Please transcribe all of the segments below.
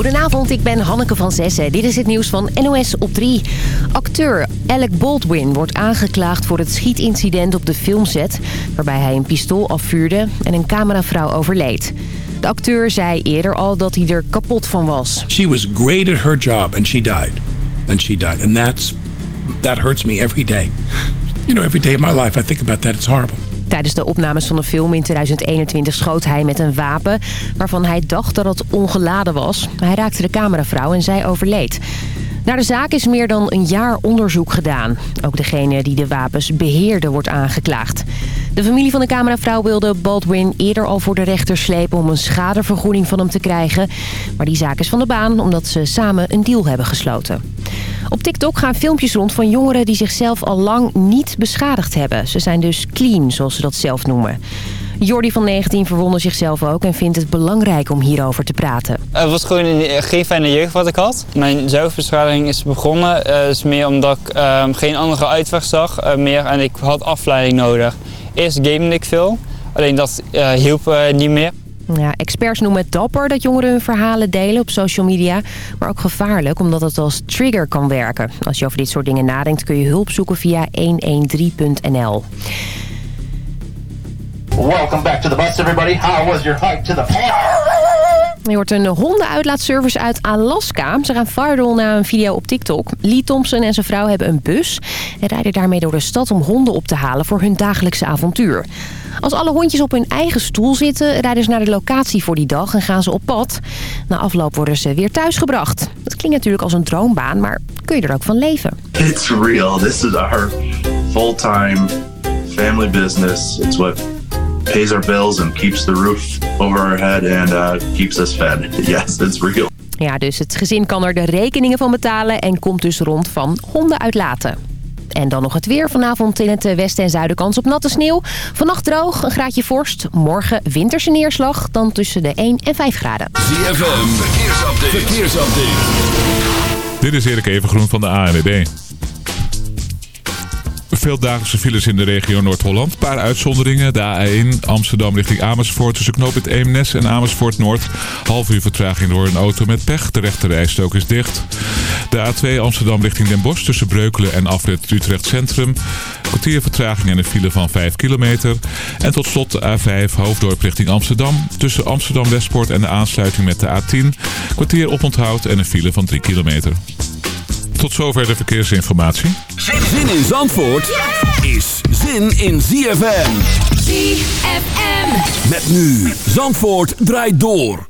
Goedenavond, ik ben Hanneke van Zessen. Dit is het nieuws van NOS op 3. Acteur Alec Baldwin wordt aangeklaagd voor het schietincident op de filmset... waarbij hij een pistool afvuurde en een cameravrouw overleed. De acteur zei eerder al dat hij er kapot van was. She was great at her job and she died. And she died. And that's, that hurts me every day. You know, every day of my life I think about that. It's horrible. Tijdens de opnames van de film in 2021 schoot hij met een wapen... waarvan hij dacht dat het ongeladen was. Hij raakte de cameravrouw en zij overleed. Naar de zaak is meer dan een jaar onderzoek gedaan. Ook degene die de wapens beheerde wordt aangeklaagd. De familie van de cameravrouw wilde Baldwin eerder al voor de rechter slepen... om een schadevergoeding van hem te krijgen. Maar die zaak is van de baan omdat ze samen een deal hebben gesloten. Op TikTok gaan filmpjes rond van jongeren die zichzelf al lang niet beschadigd hebben. Ze zijn dus clean, zoals ze dat zelf noemen. Jordi van 19 verwondert zichzelf ook en vindt het belangrijk om hierover te praten. Het was gewoon een, geen fijne jeugd wat ik had. Mijn zelfbeschadiging is begonnen. Uh, is meer omdat ik uh, geen andere uitweg zag. Uh, meer, en ik had afleiding nodig. Eerst gamede ik veel. Alleen dat hielp niet meer. Ja, experts noemen het dapper dat jongeren hun verhalen delen op social media. Maar ook gevaarlijk omdat het als trigger kan werken. Als je over dit soort dingen nadenkt kun je hulp zoeken via 113.nl. Welcome back to the bus, everybody. How was your hike to the Je hoort een hondenuitlaatservice uit Alaska. Ze gaan viral na een video op TikTok. Lee Thompson en zijn vrouw hebben een bus... en rijden daarmee door de stad om honden op te halen voor hun dagelijkse avontuur. Als alle hondjes op hun eigen stoel zitten... rijden ze naar de locatie voor die dag en gaan ze op pad. Na afloop worden ze weer thuisgebracht. Dat klinkt natuurlijk als een droombaan, maar kun je er ook van leven? It's real. This is our full-time family business. It's what pays our bills and keeps the roof over our head and uh, keeps us fed. Yes, it's real. Ja, dus het gezin kan er de rekeningen van betalen en komt dus rond van honden uitlaten. En dan nog het weer. Vanavond in het westen en zuiden kans op natte sneeuw. Vannacht droog, een graadje vorst. Morgen winterse neerslag, dan tussen de 1 en 5 graden. ZFM, verkeersupdate. verkeersupdate. Dit is Erik Evengroen van de ANWB. Veel dagelijkse files in de regio Noord-Holland. Een paar uitzonderingen. De A1 Amsterdam richting Amersfoort tussen knooppunt Eemnes en Amersfoort Noord. Half uur vertraging door een auto met pech. De rechte is dicht. De A2 Amsterdam richting Den Bosch tussen Breukelen en afrit Utrecht Centrum. Kwartier vertraging en een file van 5 kilometer. En tot slot de A5 Hoofddorp richting Amsterdam. Tussen Amsterdam Westpoort en de aansluiting met de A10. Kwartier oponthoud en een file van 3 kilometer. Tot zover de verkeersinformatie. Zin in Zandvoort is zin in ZFM. ZFM. Met nu Zandvoort draait door.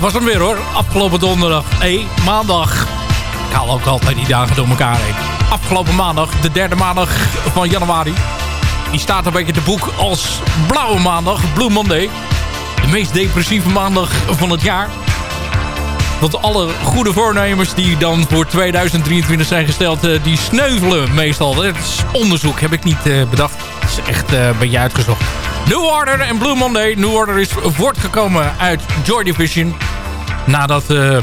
Was hem weer hoor. Afgelopen donderdag. Nee, maandag. Ik haal ook altijd die dagen door elkaar heen. Afgelopen maandag, de derde maandag van januari. Die staat een beetje te boek als blauwe maandag, Blue Monday. De meest depressieve maandag van het jaar. Want alle goede voornemens die dan voor 2023 zijn gesteld... eh, die sneuvelen meestal. Dat is onderzoek, heb ik niet eh, bedacht. Het is echt eh, een beetje uitgezocht. New Order en Blue Monday. New Order is voortgekomen uit Joy Division. Nadat uh,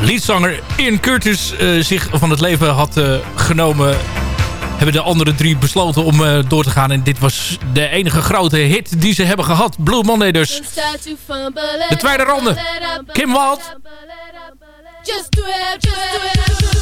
leadzanger Ian Curtis uh, zich van het leven had uh, genomen... hebben de andere drie besloten om door te gaan. En dit was de enige grote hit die ze hebben gehad. Blue Monday dus. De tweede ronde. Kim Wild. Just do it, just do it.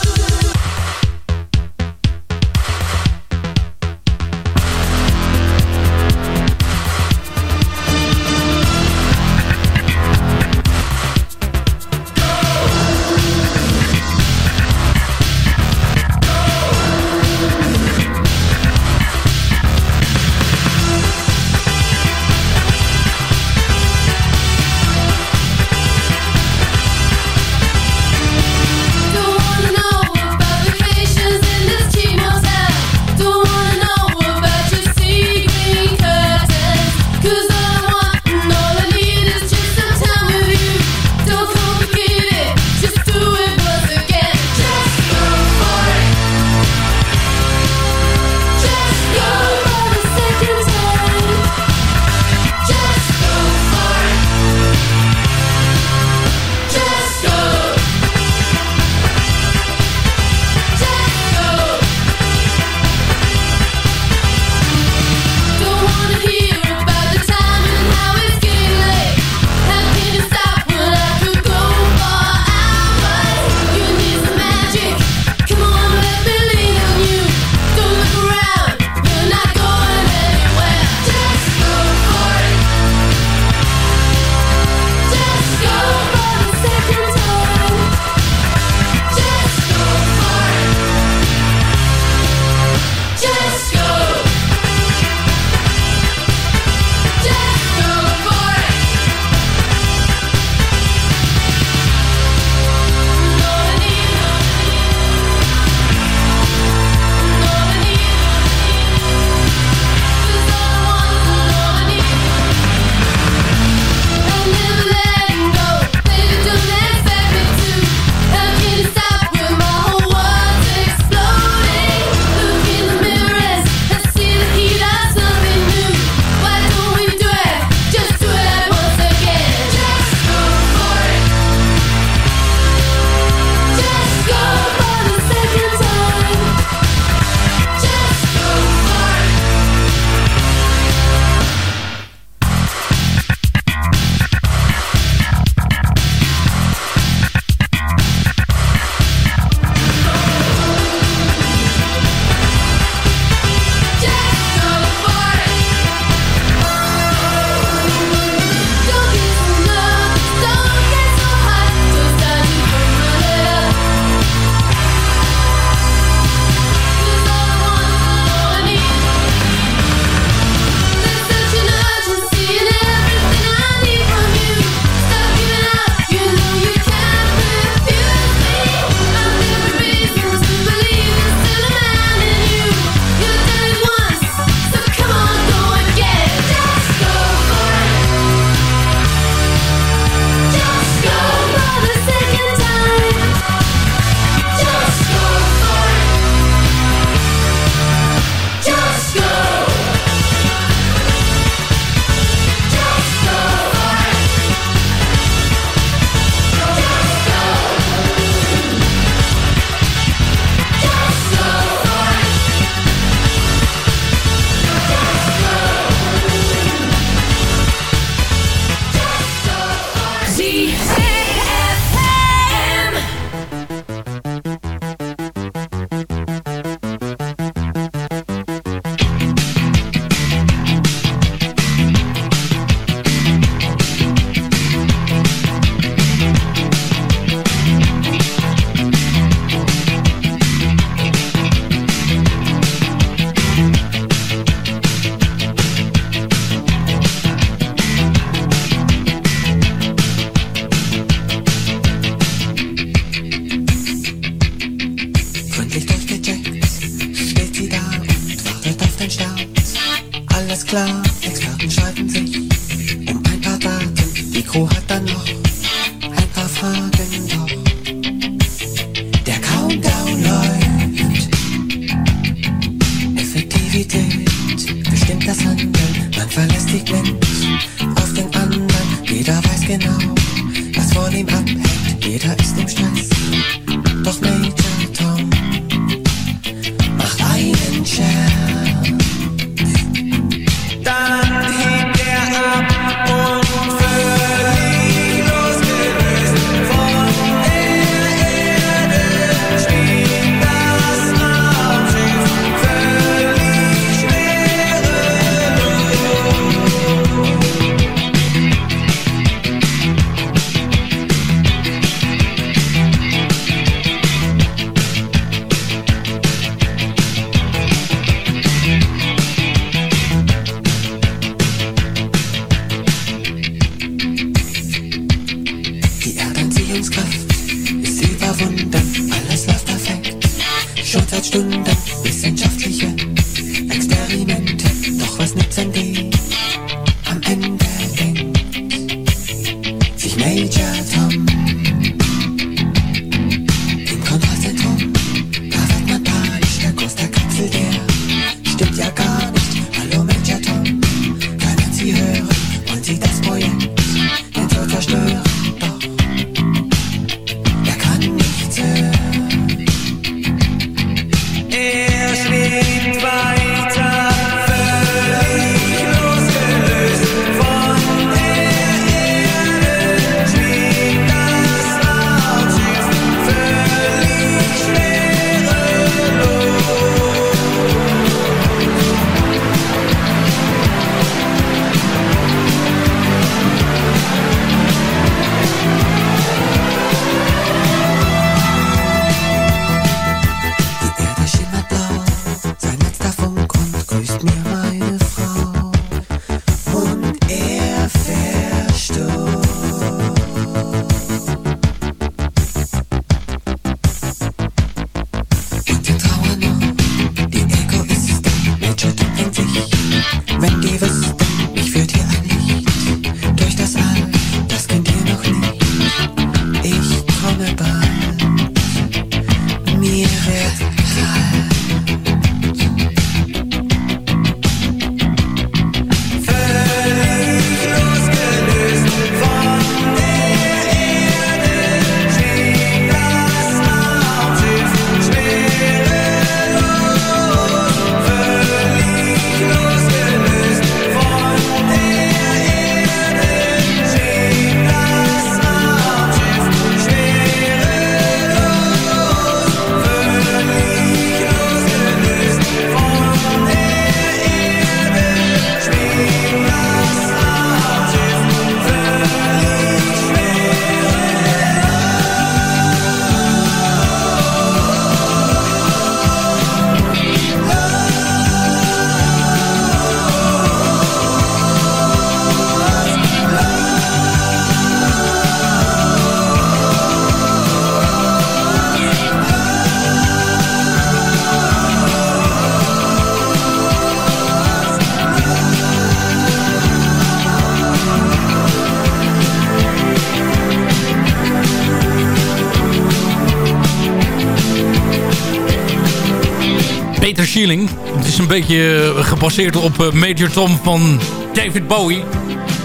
Peter Het is een beetje eh, gebaseerd op eh, Major Tom van David Bowie.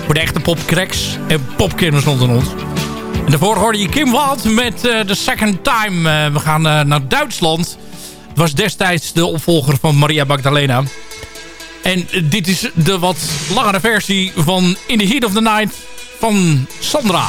Voor de echte popcracks en popkenners onder ons. En daarvoor hoorde je Kim Wild met de The Second Time. We gaan naar Duitsland. Het was destijds de opvolger van Maria Magdalena. En dit is de wat langere versie van In the Heat of the Night van Sandra.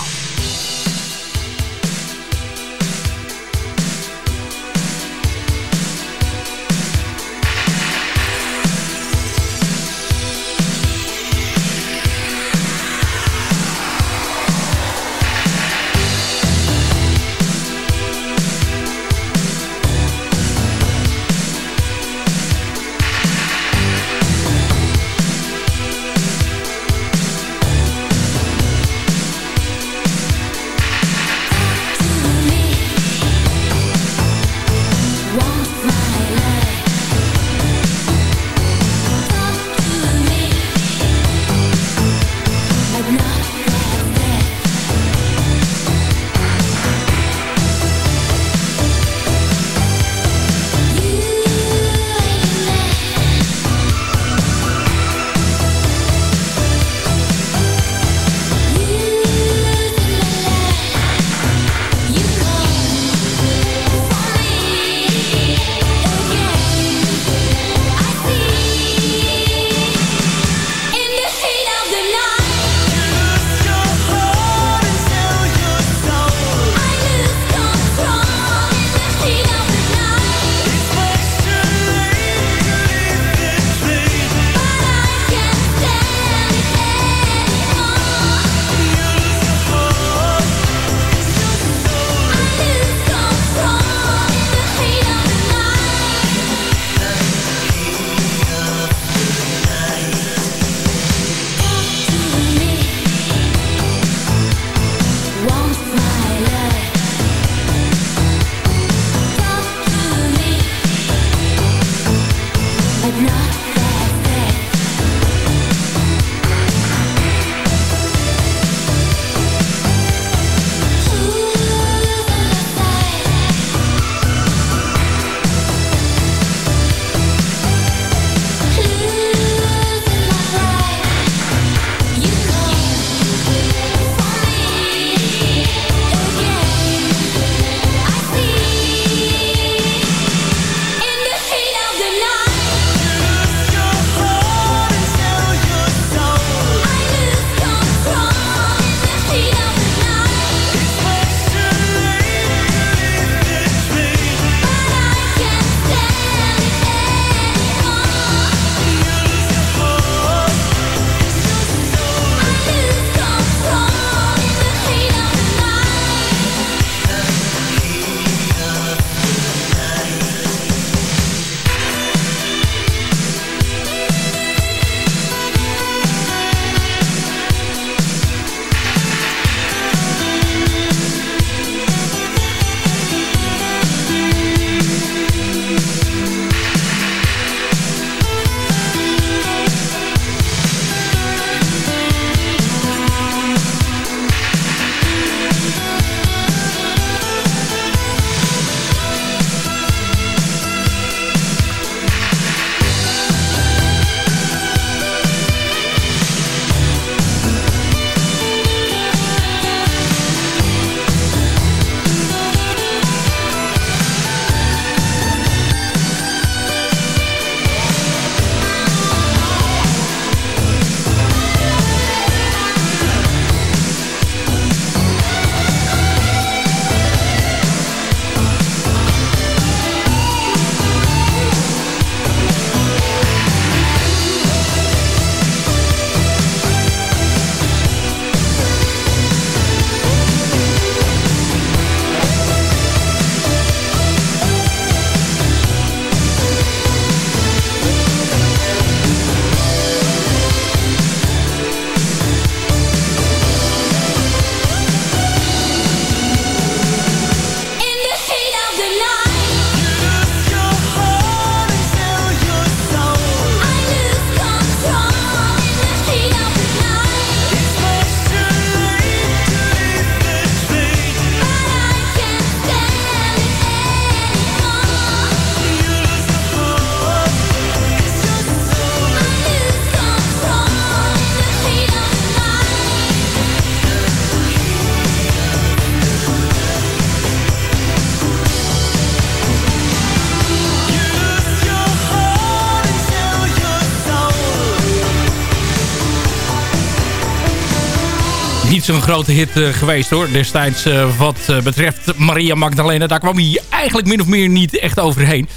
Zo'n grote hit geweest hoor. Destijds wat betreft Maria Magdalena. Daar kwam hij eigenlijk min of meer niet echt overheen.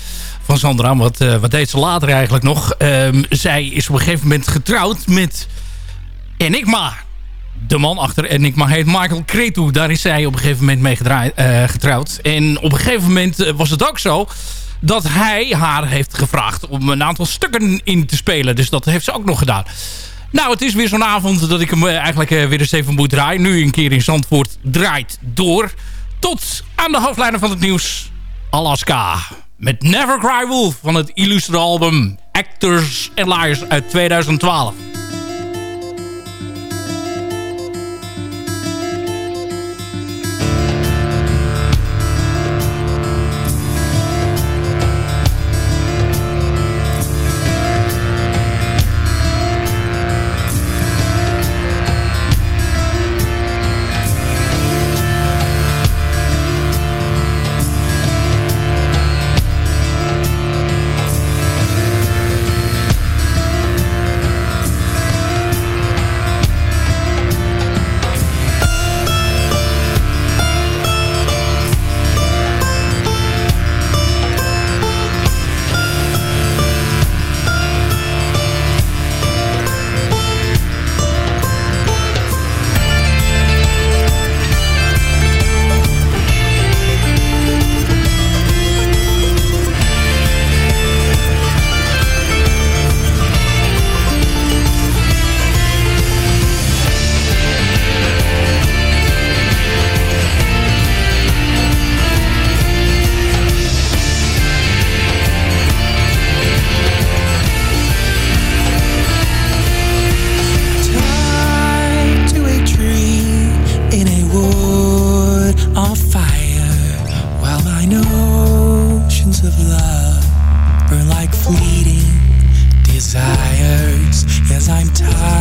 Van Sandra, wat, wat deed ze later eigenlijk nog? Ehm, zij is op een gegeven moment getrouwd met Enigma. De man achter Enigma heet Michael Cretu. Daar is zij op een gegeven moment mee getrouwd. En op een gegeven moment was het ook zo dat hij haar heeft gevraagd om een aantal stukken in te spelen. Dus dat heeft ze ook nog gedaan. Nou, het is weer zo'n avond dat ik hem eigenlijk weer eens even moet draaien. Nu een keer in Zandvoort draait door. Tot aan de hoofdlijnen van het nieuws. Alaska. Met Never Cry Wolf van het illustre album Actors and Liars uit 2012. love were like fleeting desires. as I'm tired.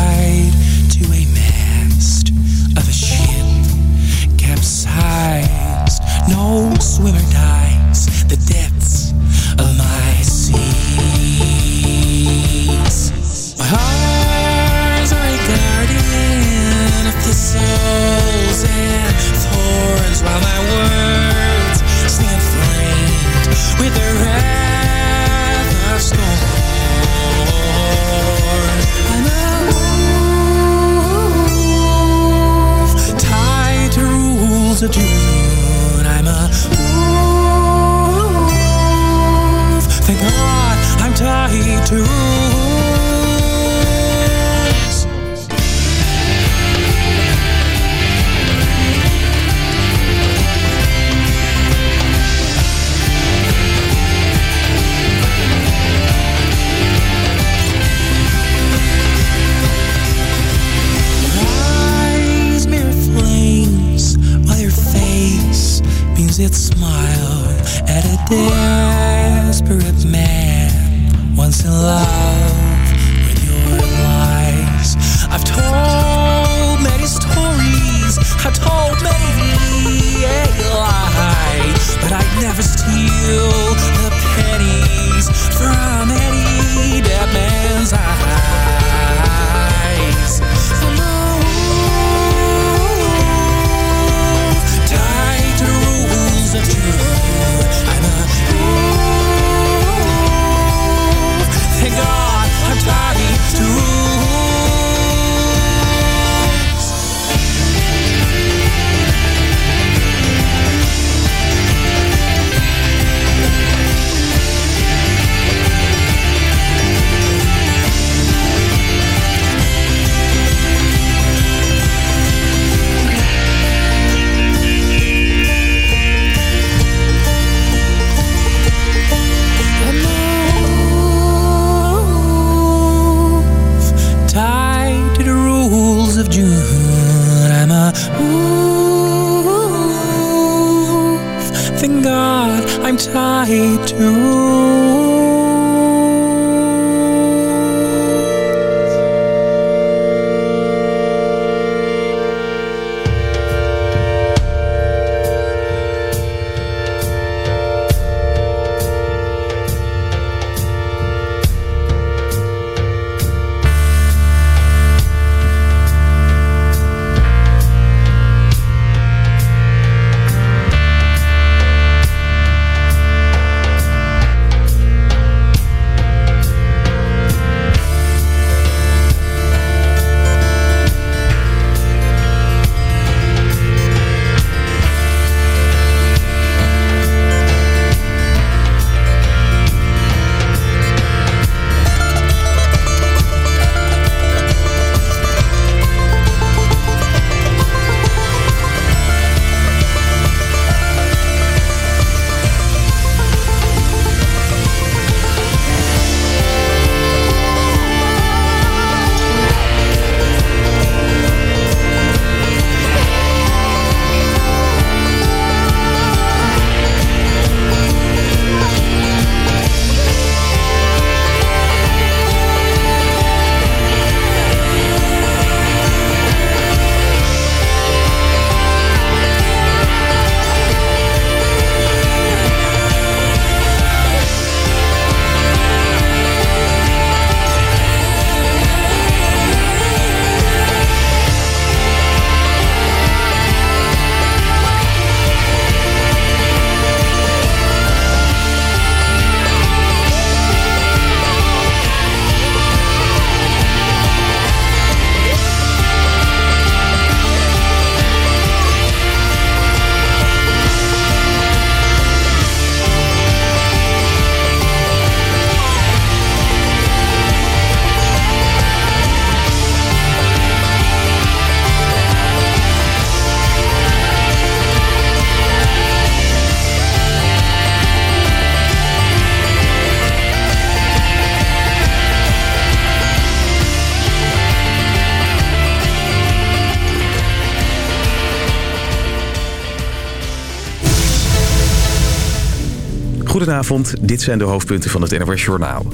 Dit zijn de hoofdpunten van het NOS Journaal.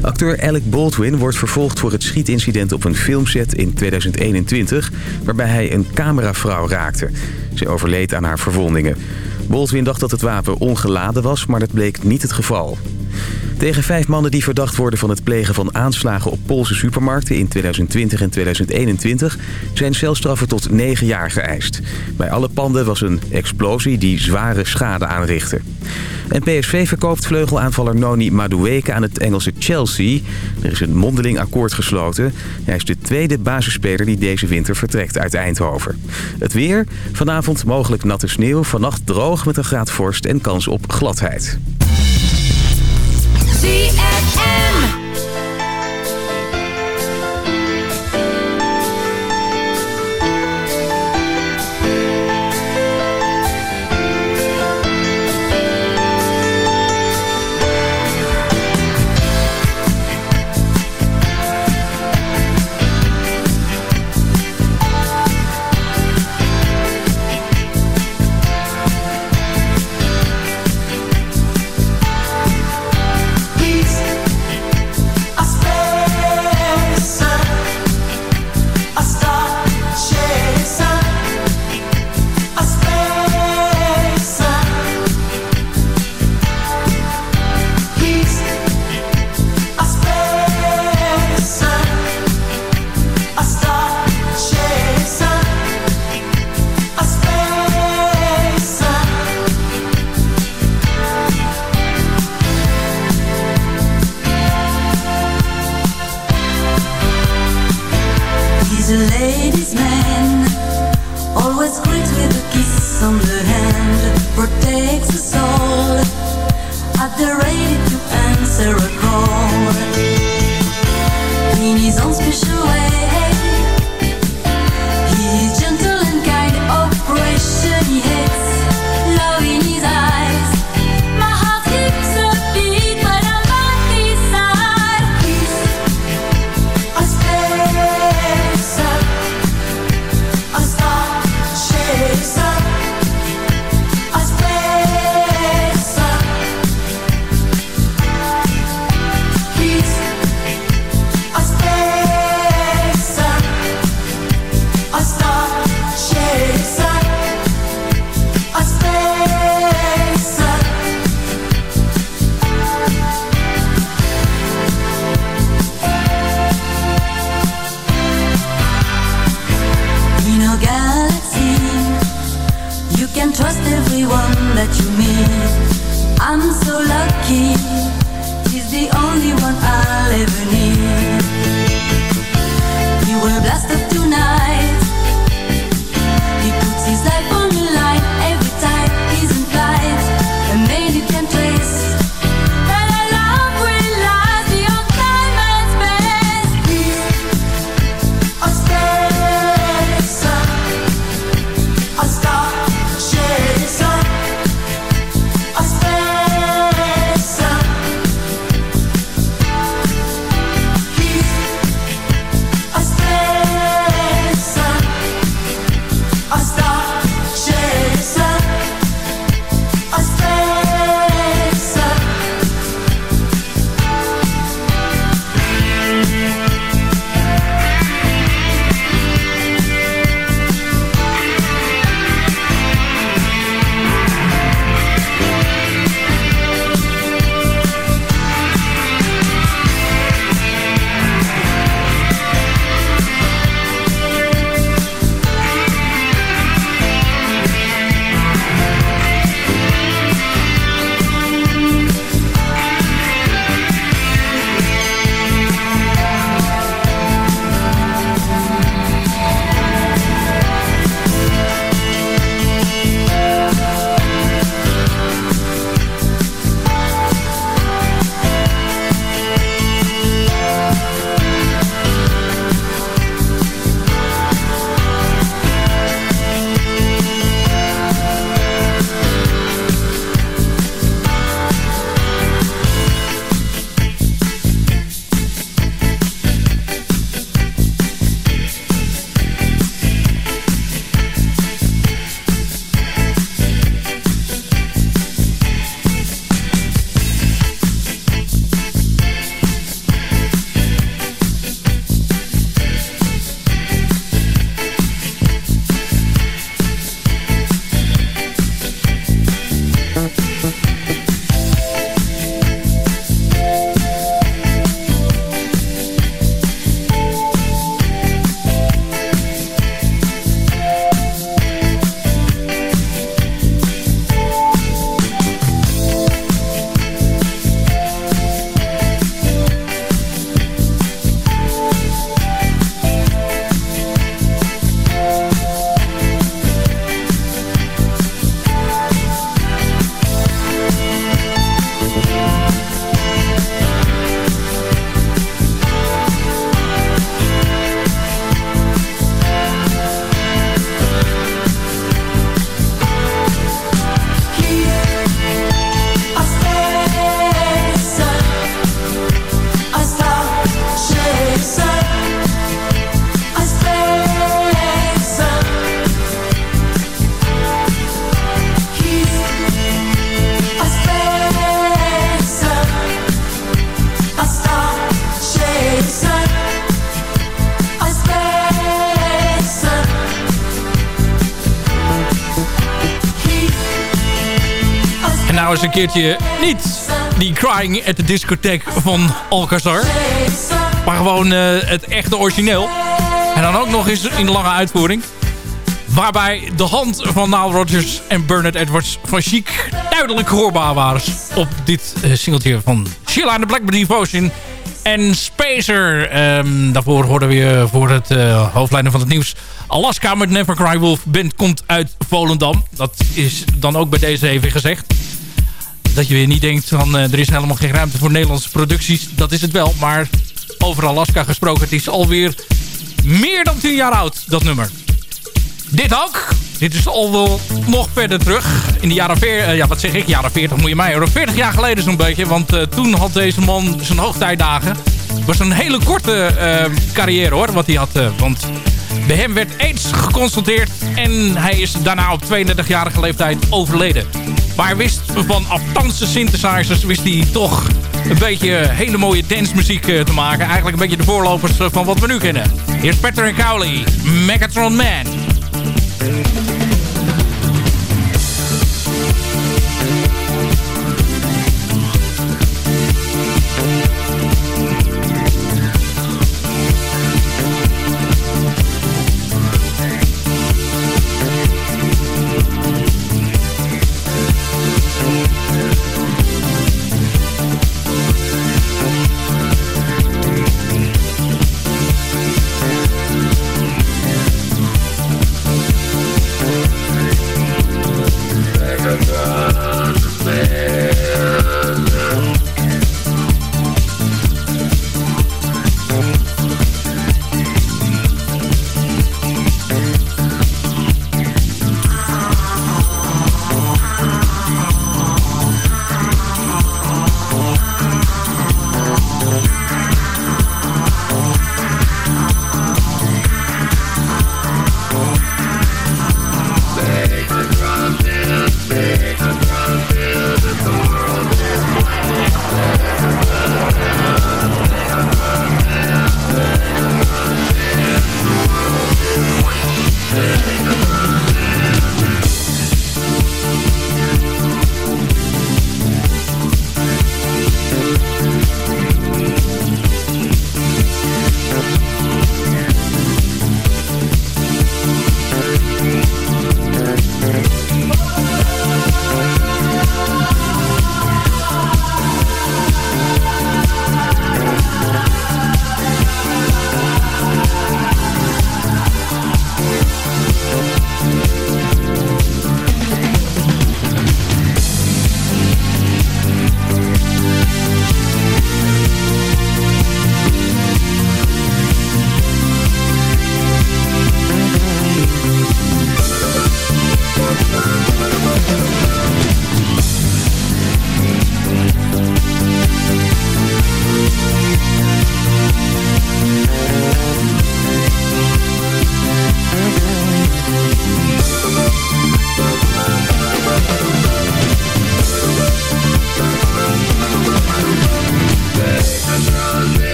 Acteur Alec Baldwin wordt vervolgd voor het schietincident op een filmset in 2021... waarbij hij een cameravrouw raakte. Ze overleed aan haar verwondingen. Baldwin dacht dat het wapen ongeladen was, maar dat bleek niet het geval. Tegen vijf mannen die verdacht worden van het plegen van aanslagen op Poolse supermarkten in 2020 en 2021 zijn celstraffen tot negen jaar geëist. Bij alle panden was een explosie die zware schade aanrichtte. En PSV verkoopt vleugelaanvaller Noni Madueke aan het Engelse Chelsea. Er is een mondeling akkoord gesloten. Hij is de tweede basisspeler die deze winter vertrekt uit Eindhoven. Het weer, vanavond mogelijk natte sneeuw, vannacht droog met een graad vorst en kans op gladheid. Een keertje niet die Crying at the Discotheque van Alcazar. Maar gewoon uh, het echte origineel. En dan ook nog eens in de lange uitvoering. Waarbij de hand van Nile Rodgers en Bernard Edwards van Chic duidelijk hoorbaar waren op dit uh, singeltje van Sheila and the Blackbird Devotion en Spacer. Um, daarvoor hoorden we voor het hoofdlijnen van het nieuws. Alaska met Never Cry Wolf Band komt uit Volendam. Dat is dan ook bij deze even gezegd. Dat je weer niet denkt van uh, er is helemaal geen ruimte voor Nederlandse producties. Dat is het wel, maar over Alaska gesproken. Het is alweer meer dan 10 jaar oud, dat nummer. Dit ook. Dit is al wel nog verder terug. In de jaren 40, uh, ja wat zeg ik, jaren 40 moet je mij horen. 40 jaar geleden zo'n beetje. Want uh, toen had deze man zijn hoogtijdagen. Het was een hele korte carrière hoor, wat hij had. want bij hem werd aids geconstateerd. En hij is daarna op 32-jarige leeftijd overleden. Maar wist van aftanse synthesizers wist hij toch een beetje hele mooie dancemuziek te maken. Eigenlijk een beetje de voorlopers van wat we nu kennen. Hier is Patrick Cowley, Megatron Man.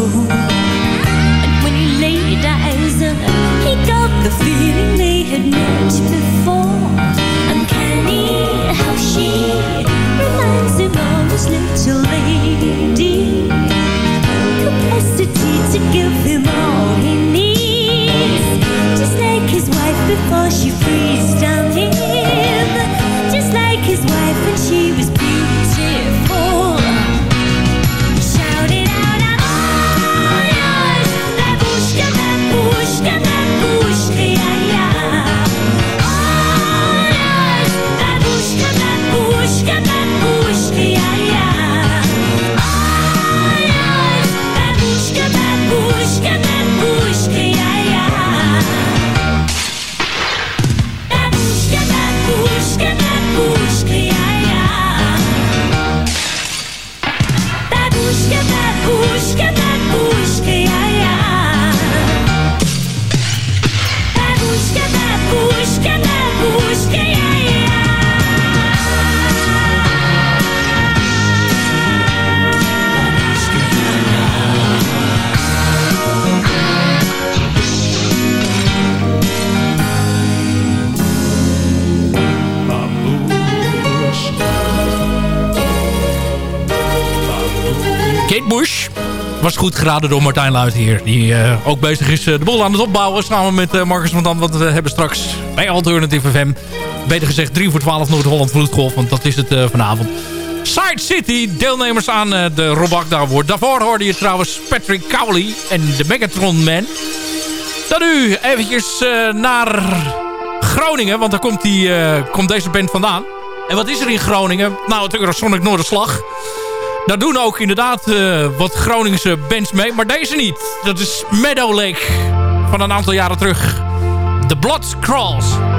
people goed geraden door Martijn Luitheer. Die eh, ook bezig is eh, de boel aan het opbouwen. Samen met eh, Marcus van Dam. Want we hebben straks bij Alternative FM. Beter gezegd 3 voor 12 Noord-Holland Vloedgolf. Want dat is het vanavond. Side City, deelnemers aan de Robak Award. Daarvoor hoorde je trouwens Patrick Cowley en de Megatron Man. Dan nu eventjes naar Groningen. Want daar komt, die, komt deze band vandaan. En wat is er in Groningen? Nou, het Eurosonic Noorderslag. Daar doen ook inderdaad eh, wat Groningse bands mee. Maar deze niet. Dat is Meadow Lake van een aantal jaren terug. The Blood Crawls.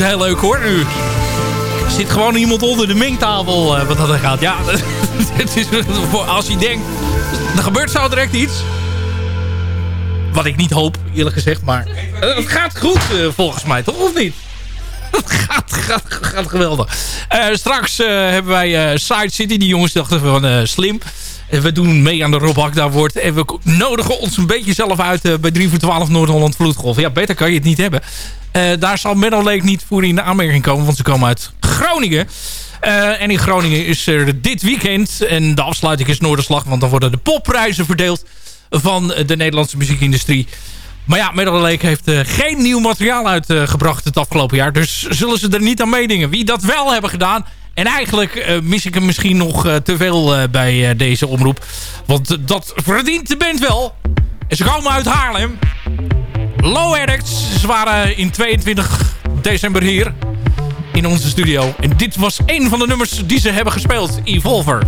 Is heel leuk hoor nu. Zit gewoon iemand onder de mengtafel uh, wat dat er gaat. Ja, is, als je denkt, er gebeurt zo direct iets. Wat ik niet hoop, eerlijk gezegd. Maar uh, het gaat goed uh, volgens mij, toch? Of niet? Het gaat, gaat, gaat geweldig. straks hebben wij Side City. Die jongens dachten van slim. We doen mee aan de Rob Hakda wordt. En we nodigen ons een beetje zelf uit bij 3 voor 12 Noord-Holland Vloedgolf. Ja, beter kan je het niet hebben. Uh, daar zal Lake niet voor in de aanmerking komen. Want ze komen uit Groningen. Uh, en in Groningen is er dit weekend. En de afsluiting is Noorderslag. Want dan worden de popprijzen verdeeld van de Nederlandse muziekindustrie. Maar ja, Lake heeft geen nieuw materiaal uitgebracht het afgelopen jaar. Dus zullen ze er niet aan meedingen. Wie dat wel hebben gedaan En eigenlijk eh, mis ik hem misschien nog eh, te veel eh, bij deze omroep. Want dat verdient de band wel. En ze komen uit Haarlem. Low Addicts. Ze waren in 22 december hier in onze studio. En dit was een van de nummers die ze hebben gespeeld. Evolver.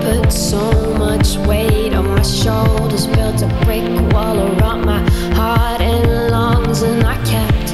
Put so much weight on my shoulders, built a brick wall around my heart and lungs, and I kept